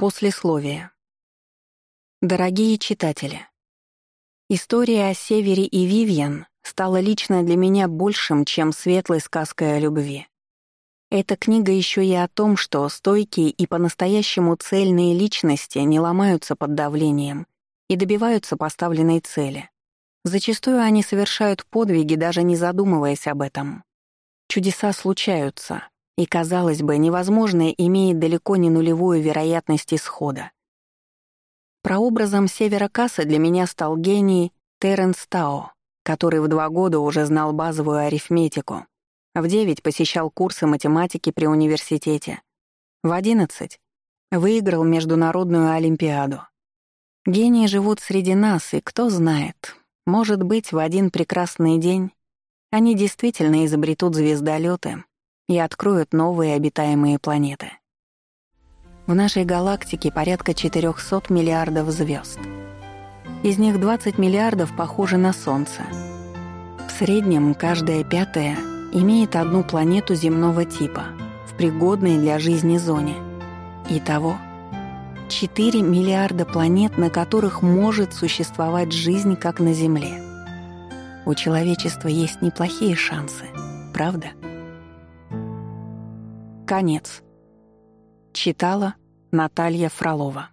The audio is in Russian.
Послесловие. Дорогие читатели, история о Севере и Вивьен стала лично для меня большим, чем светлой сказкой о любви. Эта книга еще и о том, что стойкие и по-настоящему цельные личности не ломаются под давлением и добиваются поставленной цели. Зачастую они совершают подвиги, даже не задумываясь об этом. Чудеса случаются, и, казалось бы, невозможное имеет далеко не нулевую вероятность исхода. Прообразом Севера Касса для меня стал гений Терренс Тао, который в два года уже знал базовую арифметику, в девять посещал курсы математики при университете, в одиннадцать выиграл международную олимпиаду. Гении живут среди нас, и кто знает, может быть, в один прекрасный день они действительно изобретут звездолеты и откроют новые обитаемые планеты. В нашей галактике порядка 400 миллиардов звезд. Из них 20 миллиардов похожи на Солнце. В среднем каждая пятая имеет одну планету земного типа в пригодной для жизни зоне. Итого 4 миллиарда планет, на которых может существовать жизнь, как на Земле. У человечества есть неплохие шансы, правда? Конец. Читала Наталья Фролова.